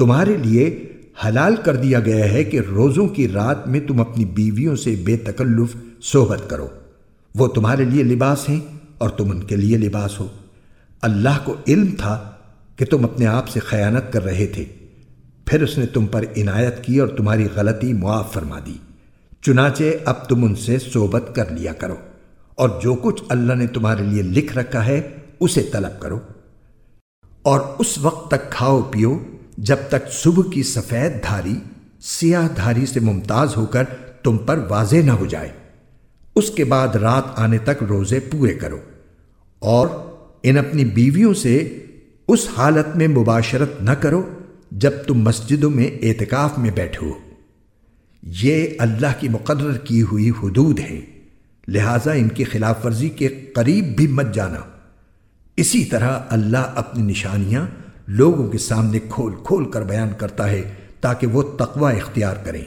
تمہارے لیے حلال کر دیا گیا ہے کہ روزوں کی رات میں تم اپنی بیویوں سے بے تکلف صحبت کرو۔ وہ تمہارے لیے لباس ہیں اور تم ان کے لیے لباس ہو۔ اللہ کو علم تھا کہ تم اپنے آپ سے خیانت کر رہے تھے۔ پھر اس نے تم پر عنایت کی اور تمہاری غلطی معاف فرما دی۔ چنانچہ اب تم ان سے صحبت کر لیا کرو اور جو کچھ اللہ نے تمہارے لیے لکھ رکھا ہے اسے طلب کرو اور اس وقت تک کھاؤ پیو۔ جب تک صبح کی سفید دھاری، سیاہ دھاری سے ممتاز ہو کر تم پر واضح نہ ہو جائے، اس کے بعد رات آنے تک روزے پورے کرو۔ اور ان اپنی بیویوں سے اس حالت میں مباشرت نہ کرو جب تم مسجدوں میں اعتکاف میں بیٹھو یہ اللہ کی مقرر کی ہوئی حدود ہے لہٰذا ان کی خلاف ورزی کے قریب بھی مت جانا۔ اسی طرح اللہ اپنی نشانیاں لوگوں کے سامنے کھول کھول کر بیان کرتا ہے تاکہ وہ تقوی اختیار کریں۔